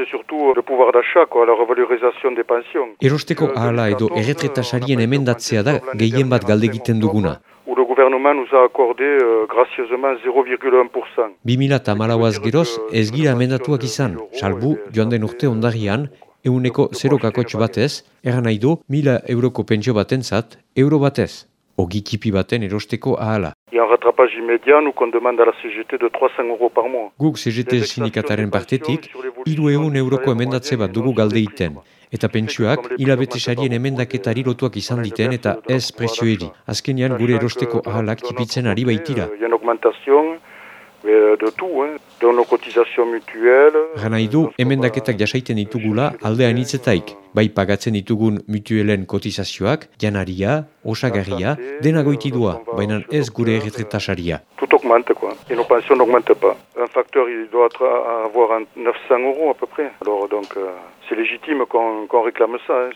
c'est surtout le pouvoir d'achat, quoi, la revalorisation des pensions. Erosteko ahala edo erretreta sarien emendatzea da gehien bat galde egiten duguna. Où le gouvernement nous a accordé euh, gracieusement 0,1%. 2008 geroz ez gira emendatuak izan, salbu joan den urte ondarian, euneko 0 batez, eran nahi du, mila euroko pentsio batentzat, euro batez. Ogi tipi baten erosteko ahala. Un rattrapage immédiat, nous qu'on demande à la CGT de 300 euros par mois. Guk CGT sindikataren partetik, hiru eun euroko emendatze bat dugu galde iten. Eta pentsuak, hilabete sarien emendaketari lotuak izan diten eta ez prezioeri. Azkenean gure erosteko ahalak tipitzen ari baitira. De tout, hein, de nos cotisations mutuelles. Gana du, emendaketak jasaiten ditugula aldean hitzetaik. Bai pagatzen ditugun mutuelen kotizazioak, janaria, osagarria, dena goitidua, baina ez gure erretretasaria. Tout augmente, quoi. Et nos pensions n'augmentent pas. Un facteur, il doit avoir un 900 euros à peu près. Alors, donc, euh, c'est légitime qu'on qu'on réclame ça. hein.